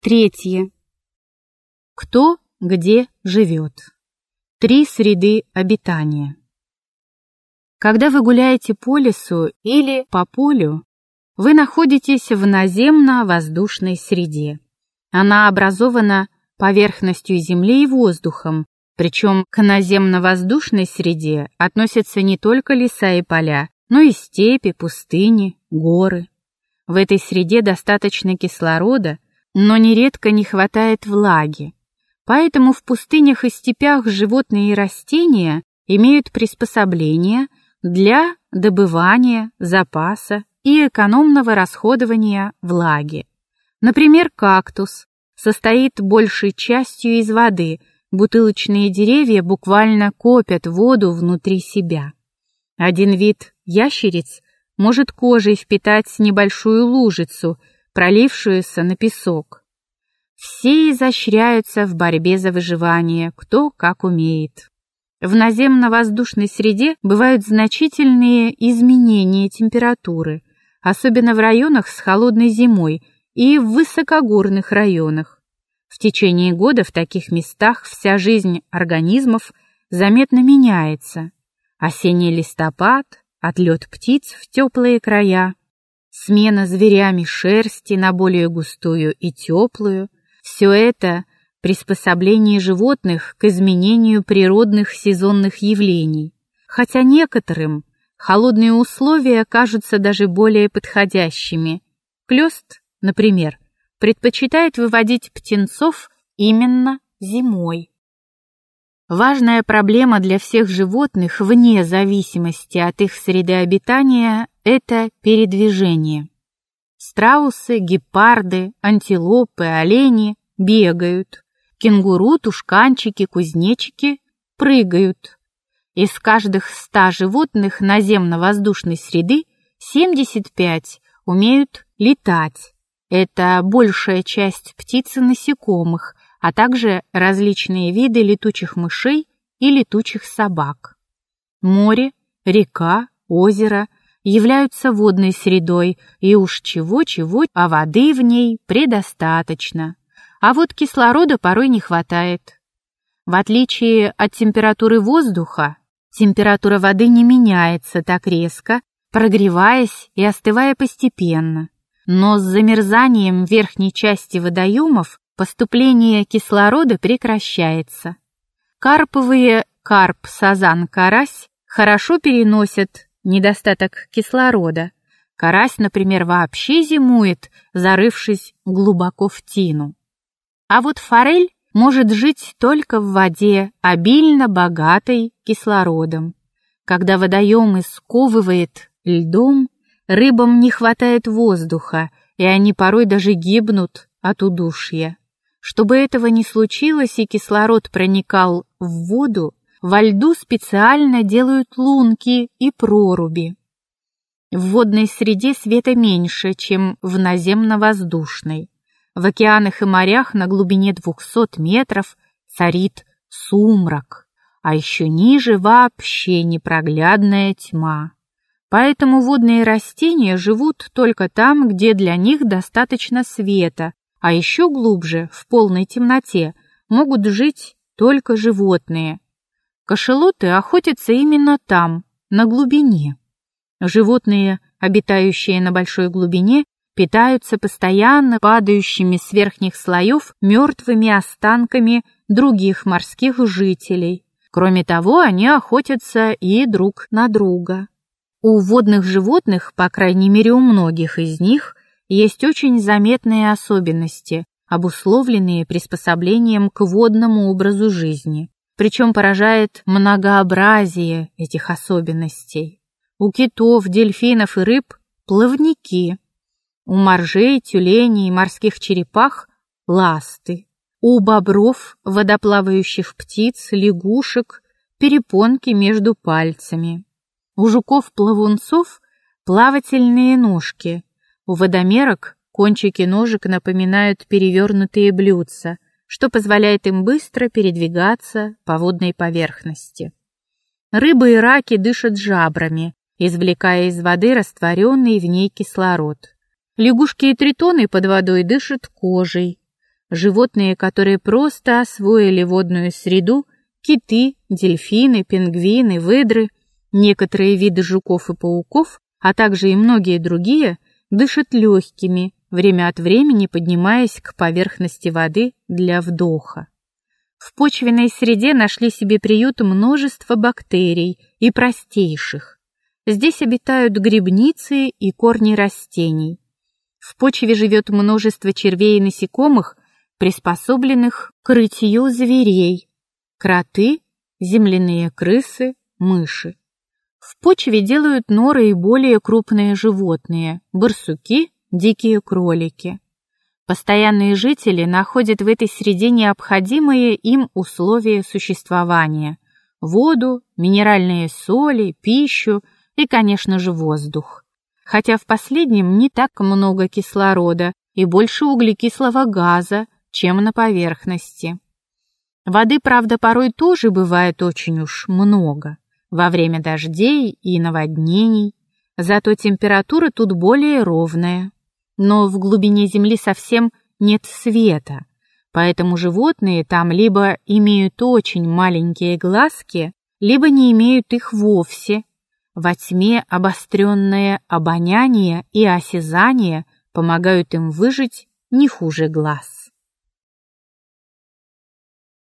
Третье. Кто где живет? Три среды обитания. Когда вы гуляете по лесу или по полю, вы находитесь в наземно-воздушной среде. Она образована поверхностью земли и воздухом, причем к наземно-воздушной среде относятся не только леса и поля, но и степи, пустыни, горы. В этой среде достаточно кислорода, но нередко не хватает влаги. Поэтому в пустынях и степях животные и растения имеют приспособления для добывания, запаса и экономного расходования влаги. Например, кактус состоит большей частью из воды, бутылочные деревья буквально копят воду внутри себя. Один вид ящериц может кожей впитать небольшую лужицу, пролившуюся на песок. Все изощряются в борьбе за выживание, кто как умеет. В наземно-воздушной среде бывают значительные изменения температуры, особенно в районах с холодной зимой и в высокогорных районах. В течение года в таких местах вся жизнь организмов заметно меняется. Осенний листопад, отлет птиц в теплые края, смена зверями шерсти на более густую и теплую, все это приспособление животных к изменению природных сезонных явлений, хотя некоторым холодные условия кажутся даже более подходящими. Клёст, например, предпочитает выводить птенцов именно зимой. Важная проблема для всех животных вне зависимости от их среды обитания – это передвижение. Страусы, гепарды, антилопы, олени бегают. Кенгуру, тушканчики, кузнечики прыгают. Из каждых ста животных наземно-воздушной среды 75 умеют летать. Это большая часть птиц и насекомых, а также различные виды летучих мышей и летучих собак. Море, река, озеро являются водной средой, и уж чего-чего, а воды в ней предостаточно. А вот кислорода порой не хватает. В отличие от температуры воздуха, температура воды не меняется так резко, прогреваясь и остывая постепенно. Но с замерзанием верхней части водоемов поступление кислорода прекращается. Карповые карп, сазан, карась хорошо переносят недостаток кислорода. Карась, например, вообще зимует, зарывшись глубоко в тину. А вот форель может жить только в воде, обильно богатой кислородом. Когда водоемы сковывает льдом, рыбам не хватает воздуха, и они порой даже гибнут от удушья. Чтобы этого не случилось и кислород проникал в воду, во льду специально делают лунки и проруби. В водной среде света меньше, чем в наземно-воздушной. В океанах и морях на глубине 200 метров царит сумрак, а еще ниже вообще непроглядная тьма. Поэтому водные растения живут только там, где для них достаточно света, а еще глубже, в полной темноте, могут жить только животные. Кашелоты охотятся именно там, на глубине. Животные, обитающие на большой глубине, питаются постоянно падающими с верхних слоев мертвыми останками других морских жителей. Кроме того, они охотятся и друг на друга. У водных животных, по крайней мере у многих из них, есть очень заметные особенности, обусловленные приспособлением к водному образу жизни. Причем поражает многообразие этих особенностей. У китов, дельфинов и рыб – плавники. У моржей, тюленей и морских черепах – ласты. У бобров, водоплавающих птиц, лягушек – перепонки между пальцами. У жуков-плавунцов – плавательные ножки – у водомерок кончики ножек напоминают перевернутые блюдца, что позволяет им быстро передвигаться по водной поверхности. Рыбы и раки дышат жабрами, извлекая из воды растворенный в ней кислород. Лягушки и тритоны под водой дышат кожей. животные, которые просто освоили водную среду, киты, дельфины, пингвины, выдры, некоторые виды жуков и пауков, а также и многие другие, дышат легкими, время от времени поднимаясь к поверхности воды для вдоха. В почвенной среде нашли себе приют множество бактерий и простейших. Здесь обитают грибницы и корни растений. В почве живет множество червей и насекомых, приспособленных к рытью зверей, кроты, земляные крысы, мыши. В почве делают норы и более крупные животные, барсуки, дикие кролики. Постоянные жители находят в этой среде необходимые им условия существования – воду, минеральные соли, пищу и, конечно же, воздух. Хотя в последнем не так много кислорода и больше углекислого газа, чем на поверхности. Воды, правда, порой тоже бывает очень уж много, во время дождей и наводнений, зато температура тут более ровная но в глубине земли совсем нет света, поэтому животные там либо имеют очень маленькие глазки, либо не имеют их вовсе. Во тьме обостренное обоняние и осязание помогают им выжить не хуже глаз.